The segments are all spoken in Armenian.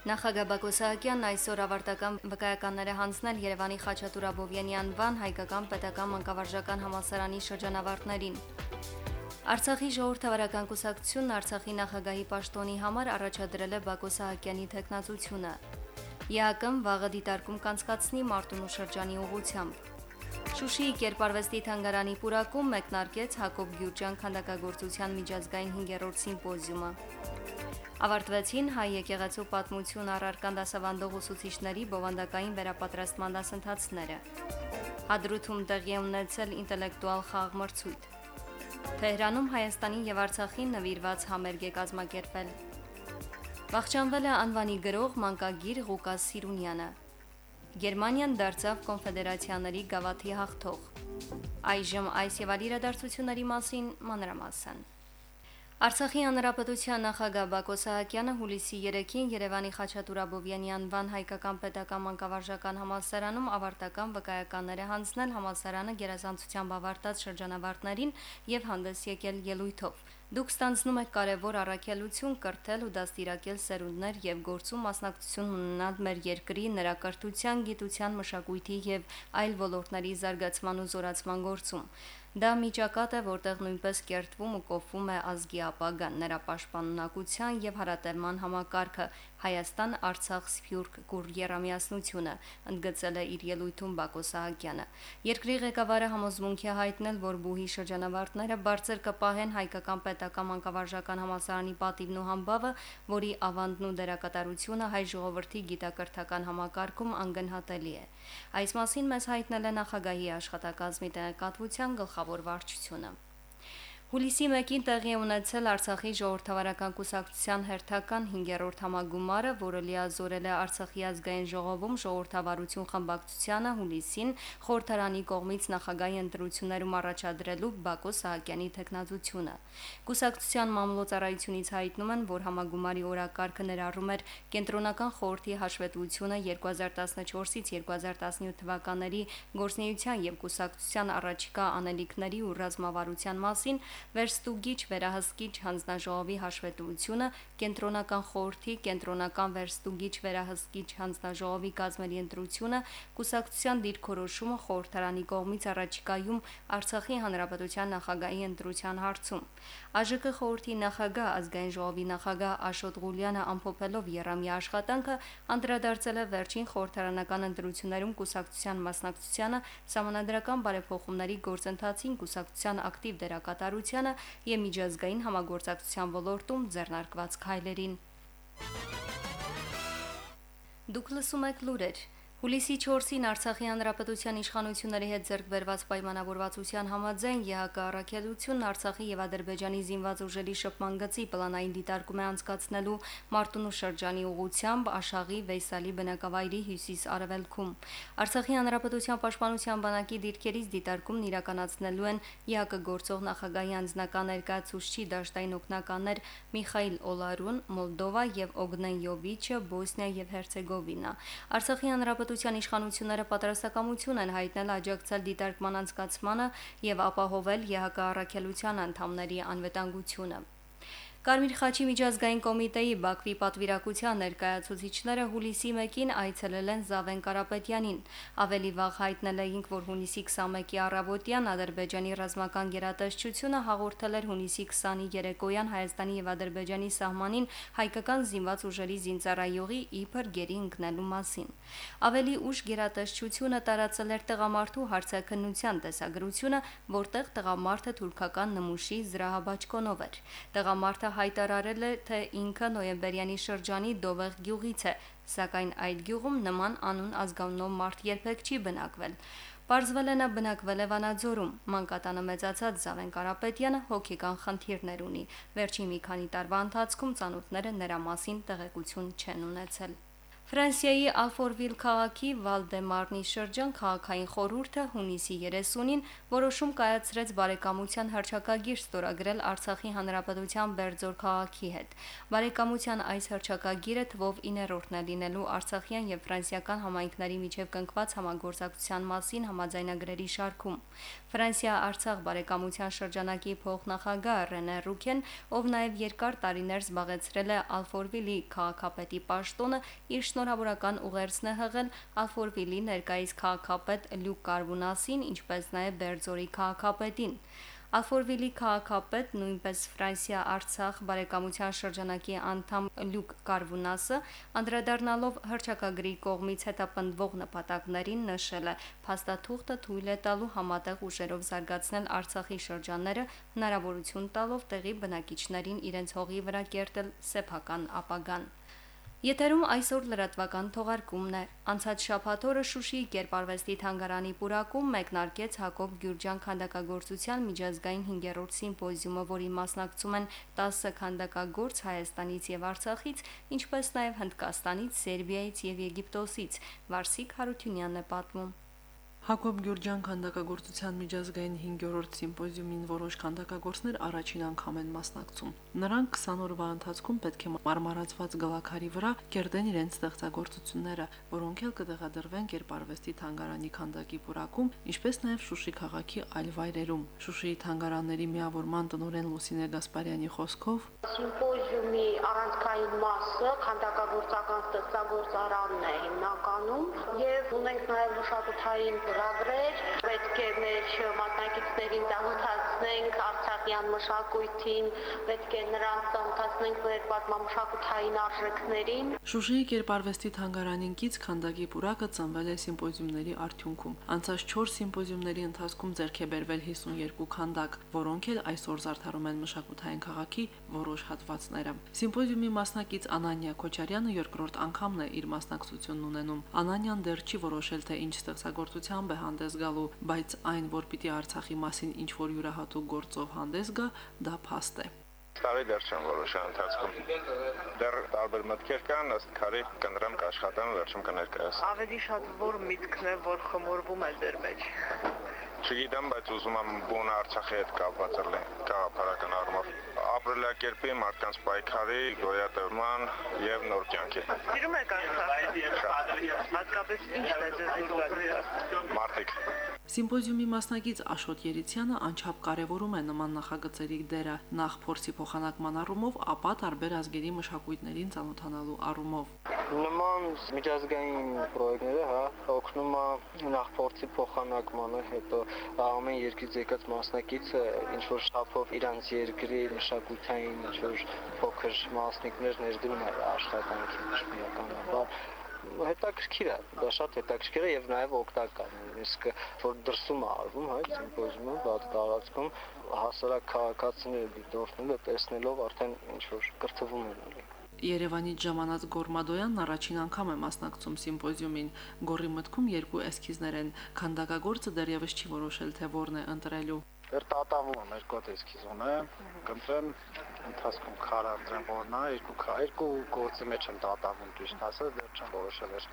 Նախագահ Բակո Սահակյանն այսօր ավարտական վկայականները հանձնել Երևանի Խաչատուր Աբովյանի անվան հայկական պետական մանկավարժական համալսարանի շրջանավարտներին։ Արցախի ժողովրդավարական կուսակցությունն Արցախի նախագահի պաշտոնի համար առաջադրել է Բակո Սահակյանի տեխնացությունը։ ԵԱԿ-ն վաղը դիտարկում կանցկացնի Մարտունու շրջանի ուղությամբ։ Շուշիի Կերպարվեստի թանգարանի պուրակում մեկնարկեց Հակոբ Գյուրջյան քանդակագործության միջազգային 5-րդ սիմպոզիումը։ Ավարտվեցին հայ եկեղեցու պատմություն առարկան դասավանդող ուսուցիչների բովանդակային վերապատրաստման դասընթացները։ Հադրութում տեղի ունեցել ինտելեկտուալ խաղմրցույթ։ Թեհրանում Հայաստանի եւ Արցախի նվիրված համերգ է կազմակերպել։ Վախճանվել է անվանի գրող մանկագիր Ղուկաս Սիրունյանը։ Գերմանիան դարձավ կոնֆեդերացիաների գավաթի հաղթող։ Այժմ այս եւ այլ իրադարձությունների մասին մանրամասն։ Արցախի հանրապետության նախագահ Բակո Սահակյանը հուլիսի 3-ին Երևանի Խաչատուր Աբովյանի անվան հայկական պետական մանկավարժական համալսարանում ավարտական վկայականներ է հանձնել համալսարանը գերազանցությամբ ավարտած շրջանավարտներին եւ հանդես եկել ելույթով։ Դուք ստանձնում եք կարևոր առաքելություն կրթել ու դաստիարակել սերունդներ եւ գործում մասնակցություն ունենալ մեր երկրի նրա կրթության, գիտության, մշակույթի եւ այլ ոլորտների զարգացման ու զորացման գործում։ Դա միջակատ է, որտեղ նույնպես կերտվում ու կոփվում է ազգի ապագան, նրա պաշտպանունակության եւ հարատևման համակարգը, Հայաստան-Արցախ Սփյուռք գուր երամիասնությունը, ընդգծել է իր ելույթում Բակո Սահակյանը։ Երկրի ղեկավարը համոզմունքի հայտնել, որ բուհի շրջանավարտները բարձր կպահեն հայկական պետական մանկավարժական համալսարանի պատիվն ու համբավը, որի ավանդն ու դերակատարությունը հայ ժողովրդի գիտակրթական համակարգում անգնահատելի է։ Այս մասին մեզ հայտնել է նախագահի աշխատակազմի տեղեկատվության գլխավոր վարչությունը։ Հուլիսի 1-ին տեղի ունեցել Արցախի ժողովրդավարական կուսակցության հերթական 5-րդ համագումարը, որը լիազորել է Արցախի ազգային ժողովում ժողովրդավարություն խմբակցությանը հուլիսին խորհրդարանի կողմից նախագահի ընտրություններում առաջադրելու Բակո Սահակյանի տեխնազությունը։ Կուսակցության մամլոյցարայությունից հայտնում են, որ համագումարի օրակարգը ներառում էր կենտրոնական խորհրդի հաշվետվությունը 2014-ից 2017 թվականների գործնեայության եւ կուսակցության առաջիկա անելիքների ու ռազմավարության մասին վերստուգիչ վերահսկիչ հանձնաժողովի հաշվետվությունը, կենտրոնական խորհրդի կենտրոնական վերստուգիչ վերահսկիչ հանձնաժողովի կազմերի ընտրությունը, կուսակցության դիրքորոշումը խորհրդարանի կողմից առաջիկայում Արցախի հանրապետության նախագահի ընտրության հարցում։ ԱԺԿ խորհրդի նախագահ ազգային ժողովի նախագահ Աշոտ Ղուլյանը ամփոփելով Երամի աշխատանքը անդրադարձել է վերջին խորհրդարանական ընտրություններում կուսակցության մասնակցությանը, համանդրական բարեփոխումների գործընթացին կուսակցության ակտիվ դերակատարություն տնտեսությանը եւ միջազգային համագործակցության ոլորտում ձեռնարկված քայլերին։ Դուք լսում եք լուրեր Հուլիսի 4-ին Արցախի հանրապետության իշխանությունների հետ ձեռք բերված պայմանավորվածության համաձայն ԵՀԿ առաքելությունն Արցախի եւ Ադրբեջանի զինված ուժերի շփման գծի պլանային դիտարկում է անցկացնելու Մարտունու շրջանի ուղությամբ Աշաղի Վեյսալի բնակավայրի հյուսիս-արևելքում։ Արցախի հանրապետության պաշտպանության բանակի դիրքերից դիտարկումն իրականացնելու են ԵՀԿ գործող նախագահի անձնական ներկայացուցչի դաշտային օգնականներ Միխայիլ Օլարուն, Մոլդովա եւ Օգնեն Յովիչը, Բոսնիա եւ Հերցեգովինա։ Արցախի հանրապետության հանրապետության իշխանությունները պատրաստակամություն են հայտնել աջակցել դիտարկման անցկացմանը եւ ապահովել ԵՀԿ առաքելության անդամների անվտանգությունը։ Կարմիր խաչի միջազգային կոմիտեի Բաքվի պատվիրակության ներկայացուցիչները հուլիսի 1-ին այցելել են Զավեն Կարապետյանին։ Ավելի վաղ հայտնել էինք, որ հունիսի 21-ի առավոտյան Ադրբեջանի ռազմական գերատեսչությունը հաղորդել էր հունիսի 20-ի երեկոյան Հայաստանի եւ Ադրբեջանի սահմանին հայկական զինված ուժերի զինծառայողի իբր գերի ընկնելու մասին։ Ավելի ուշ գերատեսչությունը տարածել էր տղամարդու հարցակնության տեսագրությունը, որտեղ տղամարդը թուրքական նմուշի զրահաբաճկոնով էր։ Տղամարդը հայտարարել է, թե ինքը նոյեմբերյանի շրջանի Դովեղ գյուղից է, սակայն այդ գյուղում նման անուն ազգանունով մարդ երբեք չի բնակվել։ Պարզվել է նա բնակվել է Վանաձորում։ Մանկատանը մեծացած Զավեն Կարապետյանը հոգեկան խնդիրներ ունի։ Վերջին մի քանի տարվա ընթացքում ծանոթները նրա մասին տեղեկություն չեն ունեցել։ Ֆրանսիայի Ալֆորվիլ քաղաքի Վալդեմարնի շրջան քաղաքային խորհուրդը հունիսի 30-ին որոշում կայացրեց բարեկամության հրճակագիր ստորագրել Արցախի հանրապետության Բերձոր քաղաքի հետ։ Բարեկամության այս հրճակագիրը թվով 9-րդն է լինելու Արցախյան եւ ֆրանսիական համայնքների միջև կնքված համագործակցության մասին համաձայնագրերի շարքում։ Ֆրանսիա-Արցախ բարեկամության շրջանակի փոխնախագահ Ռենե Ռուքեն, ով նաև երկար տարիներ զբաղեցրել է Ալֆորվիլի քաղաքապետի պաշտոնը, իր շնորհավորական ուղերձն է հղել Ալֆորվիլի ներկայիս քաղաքապետ Լյուկ Կարբունասին, ինչպես նաև Բերձորի քաղաքապետին։ Ալֆորվիլի քաղաքապետ նույնպես Ֆրանսիա-Արցախ բարեկամության շրջանակի անդամ Լյուկ Կարվունասը անդրադառնալով հրճակագրի կողմից հետապնդվող նպատակներին նշել է. փաստաթուղթը թույլ է տալու համատեղ ուժերով զարգացնել Արցախի շրջանները, հնարավորություն տալով տեղի բնակիչներին իրենց հողի վրա կերտել սեփական ապագան։ Եթերում այսօր լրատվական թողարկումն է։ Անցած շաբաթ օրը Շուշիի Կերպարվեստի թանգարանի պուրակում մեկնարկեց Հակոբ Գյուրջյան քանդակագործության միջազգային 5-րդ սիմպոզիումը, որի մասնակցում են 10 քանդակագործ Հայաստանից եւ Արցախից, ինչպես նաեւ Հնդկաստանից, Սերբիայից եւ Եգիպտոսից։ Վարսիկ Հարությունյանն է պատմում։ Հակոբ Գյուրջյան քանդակագործության միջազգային 5-րդ սիմպոզիումին որոշ քանդակագործներ առաջին անգամ են մասնակցում։ Նրանք 20 օրվա ընթացքում պետք է մարմարացված գլակարի վրա կերտեն իրենց ստեղծագործությունները, որոնք էլ կդեղադրվեն Կերպարվեստի թանգարանի քանդակի պուրակում, ինչպես նաև Շուշի քաղաքի այլ վայրերում։ Շուշիի թանգարանների միավորման տնօրեն Լուսինե Գասպարյանի խոսքով սիմպոզիումի առանցքային մասը քանդակագործական ստեղծագործարանն է հիմնականում եւ ունենք նաեւ մշակութային ծրագրեր, պետք է մեր մասնակիցներին ծանոթացնենք Արցախյան մշակույթին, պետք է նրանց ծանոթացնենք մեր պատմամշակութային արժեքներին։ Շուշիի Կերպարվեստի թանգարանին կից քանդակի պուրակը ծնվել է սիմպոզիումների արդյունքում։ Անցած 4 սիմպոզիումների ընթացքում ձեռք է բերվել 52 քանդակ, որոնք էլ այսօր զարդարում են մշակութային քաղաքի որոշ հատվածները։ Սիմպոզիումի մասնակից Անանյա Քոչարյանը երկրորդ անգամն է իր մասնակցությունն ունենում։ Անանյան դեռ չի որոշել թե ինչ ստեղծագործության ուղղությամբ է հանդես գալու, բայց այն, որ պիտի Արցախի մասին ինչ որ յուրահատուկ գործով հանդես գա, դա փաստ է տարի դեռ չեմ որոշա ընթացքում։ Դեռ տարբեր մտքեր կան, ըստ քարի կնդրեմ կաշխատեմ, վերջում կներկայացնեմ։ Ավելի շատ որ միտքն է, որ խմորվում է դեր մեջ։ Չգիտեմ, բայց ուզում եմ բուն Արցախի հետ կապված լինել գաղափարական առումով։ Ապրելակերպի, մարդկանց պայքարի, գոյատևման եւ նոր կյանքի։ Սիրում եք Արցախը։ Հատկապես ինչն է ձեզ զգալու։ Մարդիկ Սիմպոզիումի մասնակից Աշոտ Երիցյանը անչափ կարևորում է նման նախագծերի դերը նախ փորձի փոխանակման առումով, ապա տարբեր ազգերի մշակույթներին ծանոթանալու առումով։ Նման միջազգային պրոյեկտները, հա, օգնում է նախ փորձի փոխանակմանը, հետո ամեն երկրից եկած մասնակիցը ինչ որ շփով իրանց երկրի մշակութային ինչ որ փոքր մասնիկներ ներդրում է աշխատանքի միականաբար հետաքրքիր է, դա շատ հետաքրքիր է եւ նաեւ օգտակար։ Իսկ որ դրսում է արվում, հա, սիմպոզիումում, բաց տարածքում հասարակ քաղաքացիները դիտորդները տեսնելով արդեն ինչ որ կրթվում են Երևանից ժամանած Գորմադոյանն առաջին անգամ է մասնակցում սիմպոզիումին։ Գորի մտքում երկու էսքիզներ են։ Քանդակագործը դեռևս չի որոշել, թե որն է ընտրելու։ Դեռ տատավում եմ երկու էսքիզոն է, կընտրեմ ընթացքում քարը ընտրեմ որն է, երկու քար, երկու գործի մեջ եմ տատավում ճիշտ ասած, դեռ չեմ որոշել ես։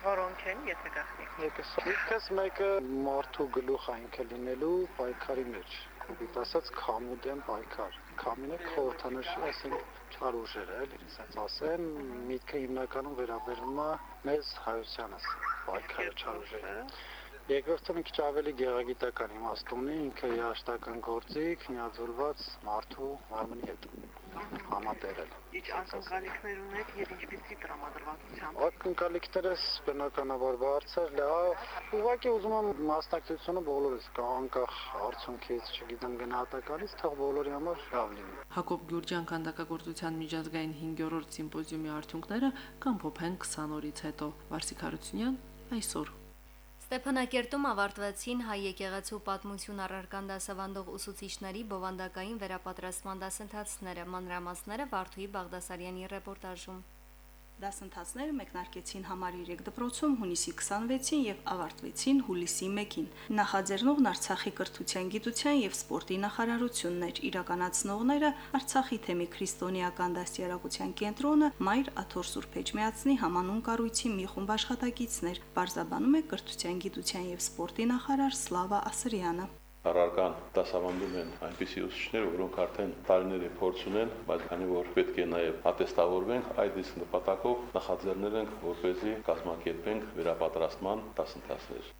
Որոնք են, եթե գախնի։ Եկես, եկես մեկը մարդու գլուխ այնքը լինելու պայքարի մեջ։ Կոպիտ ասած քամուդեմ պայքար։ Քամինը խորհրդանշի, ասենք չար ուժեր է, էլի, ասած ասեմ, միտքը հիմնականում վերաբերում է մեզ հայությանս, պայքարը չար ուժերը։ Երկրորդը մի քիչ ավելի գեղագիտական իմաստ ունի, ինքը երաշտական գործիք, միաձուլված մարդու մարմնի հետ համատերել։ Ինչ անկալիքներ ունեք եւ ինչպիսի տրամադրվածությամբ։ Անկալիքներս բնականաբար բարձր, լավ։ Ուղղակի ուզում եմ մասնակցությունը բոլորս կա, անկախ արդյունքից, չգիտեմ գնահատականից, թող բոլորի համար լավ լինի։ Հակոբ Գյուրջյան քանդակագործության միջազգային 5-րդ սիմպոզիումի արդյունքները կամփոփեն 20 օրից հետո։ Վարսիկ Հարությունյան այսօր Ստեփանակերտում ավարտվեցին հայ եկեղեցու պատմություն առարկան դասավանդող ուսուցիչների բովանդակային վերապատրաստման դասընթացները, մանրամասները Վարդուհի Բաղդասարյանի ռեպորտաժում։ Դասընթացները մեկնարկեցին համար 3 դպրոցում հունիսի 26-ին եւ ավարտվեցին հուլիսի 1-ին։ Նախաձեռնողն Արցախի կրթության, գիտության եւ սպորտի նախարարությունն էր, իրականացնողները Արցախի թեմի քրիստոնեական դաստիարակության կենտրոնը Մայր Աթոր Սուրբ Էջմիածնի համանուն կառույցի մի խումբ աշխատակիցներ, բարձաբանում է կրթության, գիտության եւ սպորտի նախարար Սլավա Ասրյանը առարկան դասավանդում են այնպիսի ուսուցիչներ, որոնք արդեն տարիների փորձ ունեն, բայց քանի որ պետք է նաև ատեստավորվենք, այդ իսկ նպատակով նախաձեռնել ենք, որպեսզի կազմակերպենք վերապատրաստման դասընթացներ։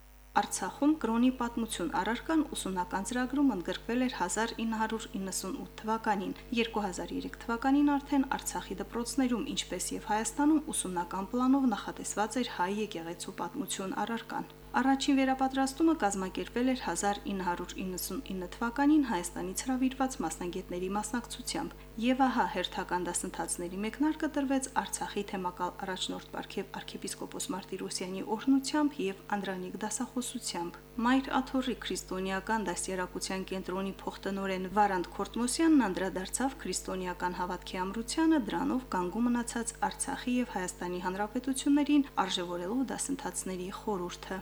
Արցախում կրոնի պատմություն առարկան ուսումնական ծրագրում ընդգրկվել էր 1998 թվականին։ 2003 թվականին արդեն Արցախի դպրոցներում, ինչպես եւ Հայաստանում ուսումնական պլանով նախատեսված էր հայ եկեղեցու պատմություն առարկան։ Առաջին վերապատրաստումը կազմակերպվել էր 1999 թվականին Հայաստանից հրավիրված մասնագետների մասնակցությամբ, եւ ահա հերթական դասընթացների մեկնարկը տրվեց Արցախի թեմակալ առաջնորդ Պարքև arczepiskopos Մարտիրոսյանի օրհնությամբ եւ Անդրանիկ դասախոսությամբ։ Մայր Աթորի քրիստոնեական դասյարակության կենտրոնի փոխտնօրեն Վարանտ Քորտմոսյանն անդրադարձավ քրիստոնեական հավատքի ամրությանը դրանով կանգու մնացած Արցախի եւ Հայաստանի հանրապետություններին արժևորելով դասընթացների խորհուրդը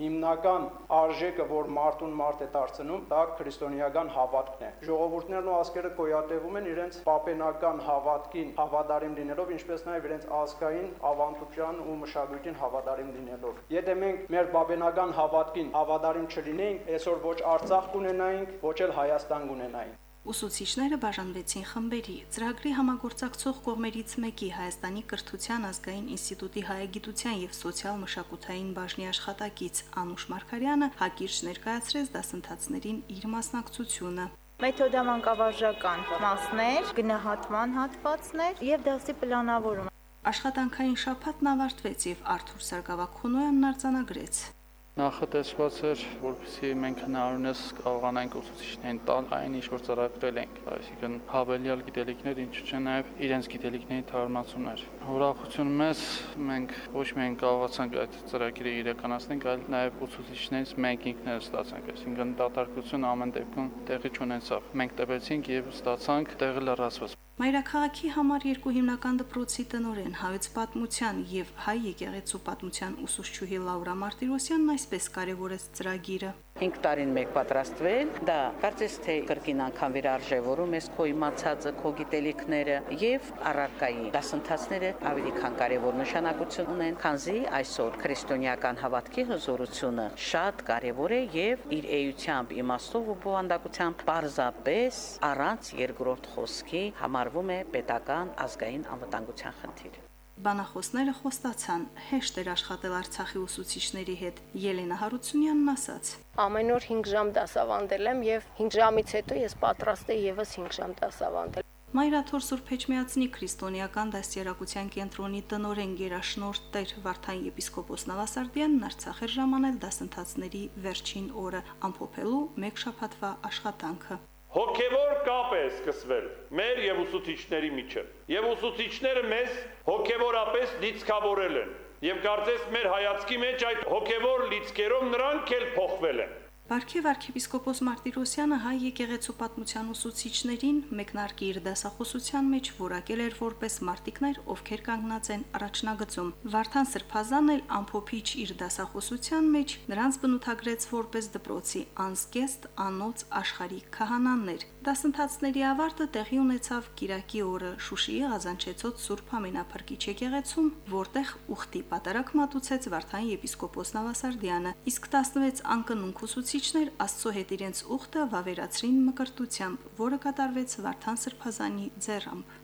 հիմնական արժեքը, որ մարդուն մարդ է դարձնում, դա քրիստոնեական հավատքն է։ Ժողովուրդներն ու ազգերը գոյատևում են իրենց պապենական հավատքին հավատարիմ լինելով, ինչպես նաև իրենց ազգային ավանդության ու մշակույթին հավատարիմ լինելով։ Եթե մենք մեր պապենական հավատքին հավատարիմ չլինեինք, այսօր ոչ Արցախ կունենայինք, ոչ էլ Հայաստան կունենայինք։ Ուսուցիչները բաժանվեցին խմբերի։ Ծրագրի համագործակցող կողմերից մեկի Հայաստանի կրթության ազգային ինստիտուտի հայագիտության եւ սոցիալ-մշակութային բաժնի աշխատակից Անուշ Մարկարյանը հակիրճ ներկայացրեց դասընթացներին իր մասնակցությունը մեթոդամանկավարժական մասներ, գնահատման հատվածներ եւ դասի պլանավորում։ Աշխատանքային շաբաթն ավարտվեց եւ Արթուր Սարգսակյանն արձանագրեց նախատեսված էր, որպեսզի մենք հնարավորինս կարողանանք ուսուցիչներին տալ այն ինչ որ ծրագրել ենք, այսինքն հավելյալ գիտելիքներ, ինչու՞ չէ նաև իրենց գիտելիքների թարմացումներ։ Հորախություն մեզ մենք ոչ միայն կարողացանք այդ ծրագիրը իրականացնել, այլ նաև ուսուցիչներից մենք ինքներս ստացանք, այսինքն դատարկություն ամեն դեպքում տեղի չունեցավ։ Մենք տևեցինք եւ ստացանք տեղը լրացված։ Մայրաքաղաքի համար երկու հիմնական դպրոցի տնորեն հայոց պատմության եւ հայ եկեղեցու պատմության ուսուցչուհի Լաուրա Մարտիրոսյանն այսպես կարևորեց ծրագիրը։ 5 տարին մեկ պատրաստվել, դա կարծես թե կրկին անգամ վերարժևորում ես քո իմացածը, քո գիտելիքները եւ առարկայի դասընթացները ավելի քան կարևոր նշանակություն ունեն, քանզի այսօր քրիստոնեական հավատքի հզորությունը շատ կարևոր է եւ իր էությամբ, իմաստով ու բովանդակությամբ պարզապես առանց երկրորդ խոսքի համարվում է պետական ազգային անվտանգության խնդիր։ Բանախոսները խոստացան հեշտ էր աշխատել Արցախի ուսուցիչների հետ։ Ելենա Հարությունյանն ասաց. Ամեն օր 5 ժամ դասավանդել եմ եւ 5 ժամից հետո ես պատրաստ եմ եւս 5 ժամ դասավանդել։ Մայրաթոր Սուրբ Էջմիածնի քրիստոնեական դաստիարակության կենտրոնի տնօրեն Գերաշնորհ Տեր Վարդան եպիսկոպոս Նավասարդյանն Արցախ էր ժամանել դասընթացների վերջին օրը, ամփոփելու մեկ շաբաթվա աշխատանքը հոգևոր կապ է սկսվել մեր եւ ուսուցիչների միջև։ Եվ ուսուցիչները մեզ հոգևորապես լիցքավորել են։ Եվ կարծես մեր հայացքի մեջ այդ հոգևոր լիցքերով նրանք էլ փոխվել են։ Վարքև arczepiskopos Մարտիրոսյանը հայ եկեղեցու պատմության ուսուցիչներին մեկնարկի իր դասախոսության մեջ որակել էր որպես մարտիկներ, ովքեր կանգնած են առաջնագծում։ Վարդան Սրբազանն էլ ամփոփիչ իր դասախոսության մեջ նրանց բնութագրեց որպես դպրոցի անսկեստ, անոց աշխարհի քահանաներ։ Դասընթացների ավարտը տեղի ունեցավ Կիրակի օրը Շուշիի Ղազանչեցոց Սուրբ Ամենափրկիչ եկեղեցում, որտեղ ուխտի պատարակ մատուցեց Վարդան եպիսկոպոս Նավասարդյանը, իսկ 16 անկնունք ուսուցիչ Ուսուցիչներ Աստծո հետ իրենց ուխտը վավերացրին մկրտությամբ, որը կատարվեց Վարդան Սրբազանի ձեռամբ։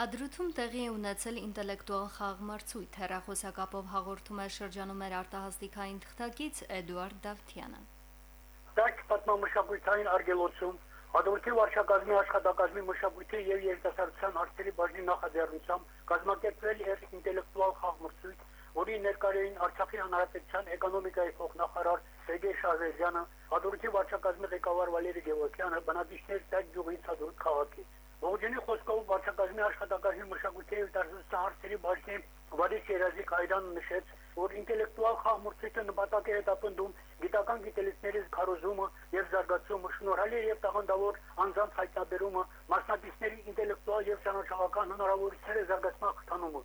Հադրութում տեղի է ունեցել ինտելեկտուալ խաղմարցույթ հերախոսակապով հաղորդում է շրջանում մեր արտահասթիկային թղթակից Էդուարդ Դավթյանը։ Դաշտ պատմամշակութային արգելոցում Հադրութի վարչակազմի աշխատակազմի մշակույթի եւ երիտասարդության հարցերի բաժնի նախաձեռնությամբ կազմակերպվել էր ինտելեկտուալ խաղմրցույթ, որի ներկայային Արցախի հանրապետության էկոնոմիկայի փոխնախարար Սերգեյ Շահվեզյանը, Հադրութի վարչակազմի ղեկավար Վալերի Գևորգյանը, բնակիչներ Տակ գյուղից Հադրութ քաղաքի։ Ողջունի խոսքով վարչակազմի աշխատակազմի մշակույթի եւ դասության հարցերի բաժնի Վարիչ Երազիկ Հայրանը նշեց, որ ինտելեկտուալ խաղմրցույթը նպատակ է հետապնդում գիտական գիտելիքների քարոզումը եւ զարգացումը, շնորհալի եւ տաղանդավոր անձանց հայտնաբերումը, մասնակիցների ինտելեկտուալ եւ ճանաչողական հնարավորությունների զարգացման խթանումը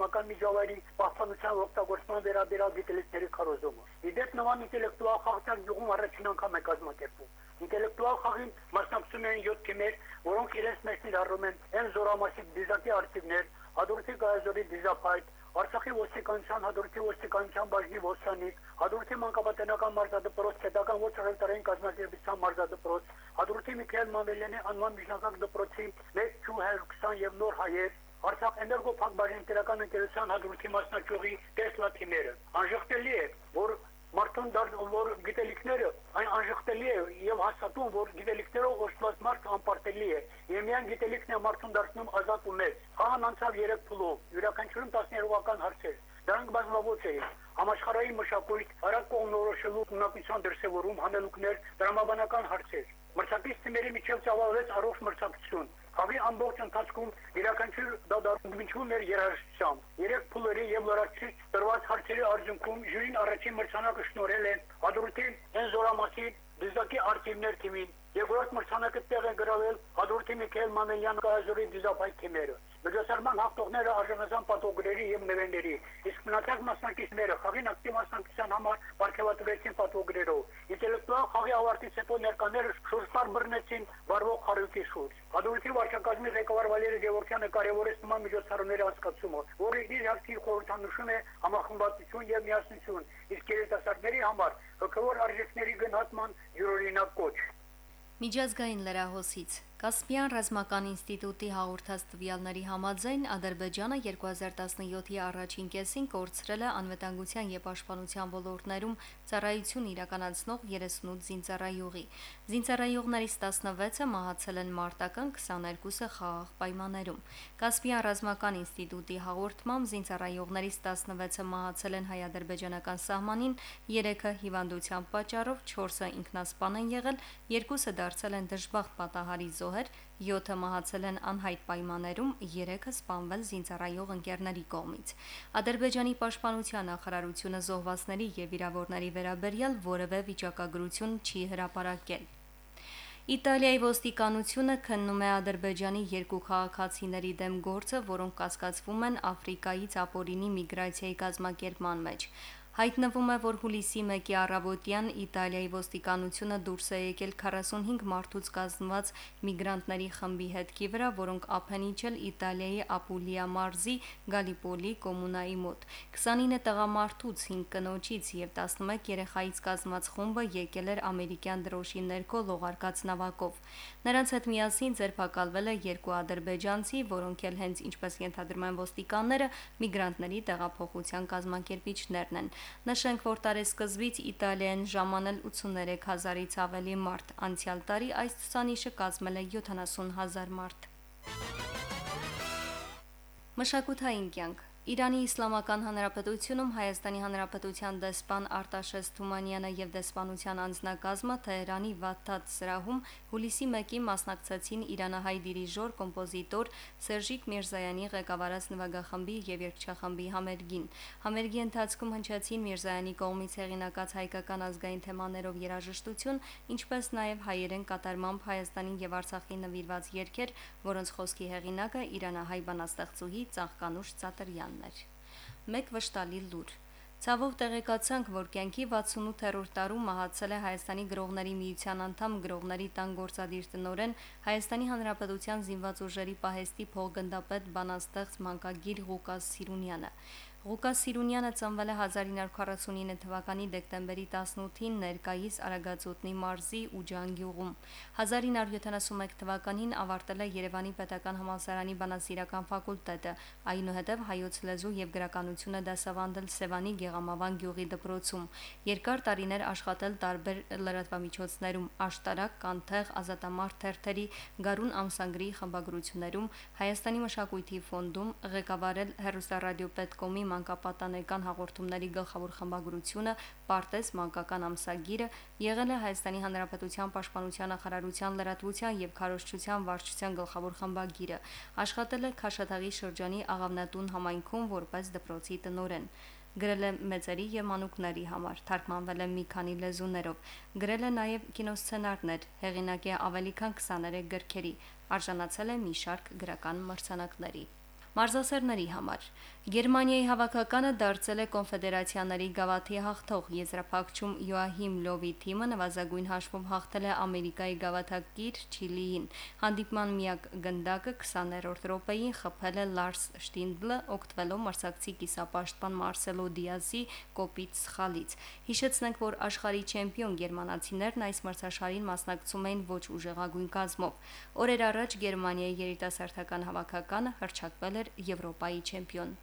ռազմական միջավայրի պահպանության օգտագործման վերաբերյալ գիտելիքների քարոզումը։ Իդեպ նման ինտելեկտուալ խաղացան գյուղում առաջին անգամ է կազմակերպվում։ Ինտելեկտուալ խաղին մասնակցում են 7 թիմեր, որոնք իրենց մեջ ներառում են են զորամասի դիզակի արտիվներ, հադրութի գայազորի դիզապայտ, Արցախի ոստիկանության հադրութի ոստիկանության բաժնի ոստանիկ, հադրութի մանկապատենական մարզադպրոց, պետական ոչ ռենտարային կազմակերպության մարզադպրոց, հադրութի Միքայել Մամելյանի անման միջնակարգ դպրոցի 120 եւ նոր հայեր, Արցախ էներգո փակ բաժին տերական ընկերության հադրութի մասնակցողի տեսլա թիմերը։ Անժխտելի է, որ մարդուն դարձ որ գիտելիքները այն անժխտելի է եւ հաստատում որ գիտելիքներով օժտված մարդը անպարտելի է եւ միայն գիտելիքն է մարդուն դարձնում ազատ ու մեծ հան անցավ 3 փուլով յուրաքանչյուրում 13-ական հարցեր դրանք բազմաոճ էին համաշխարհային մշակույթ արագ կողմնորոշելու ունակության դրսևորում հանելուկներ դրամաբանական հարցեր մրցակից թիմերի միջև ծավալվեց առողջ մրցակցություն Խաղի ամբողջ ընթացքում յուրաքանչյուր դադարում էր երաժշտությամբ։ Երեք փուլերի եւ լրացուցիչ տրված հարցերի արդյունքում ժյուրին առաջին մրցանակը շնորհել է Հադրութի Էնզորամասի դիզակի արտիվներ թիմին։ Երկրորդ մրցանակը տեղ է գրավել Հադրութի Միքայել Մանելյան կայազորի դիզապայ թիմերը։ Միջոցառման հաղթողները արժանացան պատվոգրերի եւ նվերների, իսկ մնացած մասնակիցները խաղին ակտիվ մասնակցության համար ապարգևատրվեցին պատվոգրերով։ Ինտելեկտուալ խաղի ավարտից հետո ներկաները շուրջ բռնեցին վարվող խարույկի շուրջ։ Հադրութի վարչակազմի ղեկավար Վալերի Գևորգյանը կարևորեց նման միջոցառումների անցկացումը, որը իր հաշվի խորհրդանշում է համախմբվածություն եւ միասնություն, իսկ երիտասարդների համար հոգեվոր արժեքների գնահատման յուրօրինակ կոչ։ Միջազգային լրահոսից Կասպիան ռազմական ինստիտուտի հաղորդած տվյալների համաձայն Ադրբեջանը 2017-ի առաջին կեսին կորցրել է անվտանգության եւ պաշտպանության ոլորտներում ծառայություն իրականացնող 38 զինծառայողի։ Զինծառայողներից 16-ը մահացել են մարտական, 22-ը խաղաղ պայմաններում։ Կասպիան ռազմական ինստիտուտի հաղորդմամբ զինծառայողներից 16-ը մահացել են հայ-ադրբեջանական սահմանին, 3-ը հիվանդության պատճառով, 4-ը ինքնասպան են եղել, 2-ը դարձել են դժբախտ պատահարի զոհ զոհեր, 7-ը մահացել են անհայտ պայմաններում, 3-ը սպանվել զինծառայող ընկերների կողմից։ Ադրբեջանի պաշտպանության նախարարությունը զոհվածների եւ վիրավորների վերաբերյալ որևէ վիճակագրություն չի հրապարակել։ Իտալիայի ոստիկանությունը քննում է Ադրբեջանի երկու քաղաքացիների դեմ գործը, որոնք կասկածվում են Աֆրիկայից ապօրինի միգրացիայի կազմակերպման մեջ։ Հայտնվում է, որ հուլիսի 1-ի առավոտյան Իտալիայի ոստիկանությունը դուրս է եկել 45 մարդուց կազմված միգրանտների խմբի հետքի վրա, որոնք ափենիչել Իտալիայի Ապուլիա մարզի Գալիպոլի կոմունայի մոտ։ 29 տղամարդուց 5 կնոջից եւ 11 երեխայից կազմված խումբը եկել էր ամերիկյան դրոշի ներքո լողարկած նավակով։ Նրանց հետ միասին ձերբակալվել է երկու ադրբեջանցի, որոնք էլ հենց ինչպես ենթադրում են ոստիկանները, միգրանտների տեղափոխության կազմակերպիչներն են։ Նշենք, որ տարեսկզբից Իտալիան ժամանել 83000-ից ավելի մարդ, անցյալ տարի այս ցուցանիշը կազմել է 70000 մարդ։ Մշակութային կյանք Իրանի Իսլամական Հանրապետությունում Հայաստանի Հանրապետության դեսպան Արտաշես Թումանյանը եւ դեսպանության անձնակազմը Թեհրանի Վաթաթ սրահում հուլիսի 1-ին մասնակցեցին Իրանահայ դիրիժոր կոմպոզիտոր Սերժիկ Միրզայանի ղեկավարած նվագախմբի եւ երգչախմբի համերգին։ Համերգի ընթացքում հնչեցին Միրզայանի կողմից հեղինակած հայկական ազգային թեմաներով երաժշտություն, ինչպես նաեւ հայերեն կատարմամբ Հայաստանին եւ Արցախին նվիրված երգեր, որոնց խոսքի հեղինակը Իրանահայ բանաստեղծուհի Ծաղկանուշ Ծատրյանն էր։ Մեկ վշտալի լուր Ցավով տեղեկացանք, որ կյանքի 68-րդ տարում մահացել է Հայաստանի գրողների միության անդամ գրողների տան գործադիր տնորեն Հայաստանի Հանրապետության զինված ուժերի պահեստի փոխգնդապետ բանաստեղծ մանկագիր Ղուկաս Սիրունյանը։ Ղուկաս Սիրունյանը ծնվել է 1949 թվականի դեկտեմբերի 18-ին ներկայիս Արագածոտնի մարզի Ուջան գյուղում։ 1971 թվականին ավարտել է Երևանի Պետական համալսարանի բանասիրական ֆակուլտետը, այնուհետև հայոց լեզու եւ գրականությունը դասավանդել Սևանի Գեղամավան գյուղի դպրոցում։ Երկար տարիներ աշխատել տարբեր լրատվամիջոցներում՝ Աշտարակ, Կանթեղ, Ազատամարտ թերթերի, Գարուն ամսագրի խմբագրություններում, Հայաստանի մշակույթի ֆոնդում, ղեկավարել հերոստարադիոպետկոմի մանկապատանեկան հաղորդումների գլխավոր խմբագրությունը Պարտեզ մանկական ամսագիրը եղել է Հայաստանի Հանրապետության Պաշտպանության նախարարության լրատվության եւ քարոշչության վարչության գլխավոր խմբագիրը աշխատել է Քաշաթաղի շրջանի Աղավնատուն համայնքում որպես դպրոցի տնօրեն գրել է մեծերի եւ մանուկների համար, թարգմանվել է մի քանի լեզուներով, գրել է նաեւ կինոսցենարներ, հեղինակ է ավելի քան 23 գրքերի, արժանացել է մի շարք գրական մրցանակների։ Մարզասերների համար Գերմանիայի հավաքականը դարձել է կոնֆեդերացիաների գավաթի հաղթող եզրափակչում Յոահիմ Լովի թիմը նվազագույն հաշվով հաղթել է Ամերիկայի գավաթակիր Չիլիին։ Հանդիպման միակ գնդակը 20-րդ րոպեին խփել է Լարս Շտինդլը, օգտվելով մրցակցի կիսապաշտպան Մարսելո Դիազի կոպիտ սխալից։ Հիշեցնենք, որ աշխարհի չեմպիոն գերմանացիներն այս մրցաշարին մասնակցում էին ոչ ուժեղագույն կազմով։ Օրեր առաջ Գերմանիայի երիտասարդական հավաքականը հրճակվել էր Եվրոպայի չեմպիոն։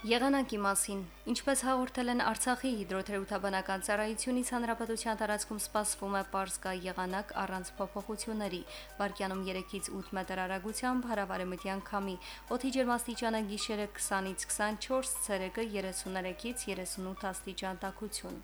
Եղանակի մասին. Ինչպես հաղորդել են Արցախի հիդրոթերապևտաբանական ծառայությունից հանրապետության տարածքում սպասվում է պարզկա եղանակ առանց փոփոխությունների։ Վարկյանում 3-ից 8 մետր արագությամբ հարավարեմտյան քամի։ Օդի ջերմաստիճանը գիշերը 20-ից 24, ցերեկը 33-ից 38 աստիճան տաքություն։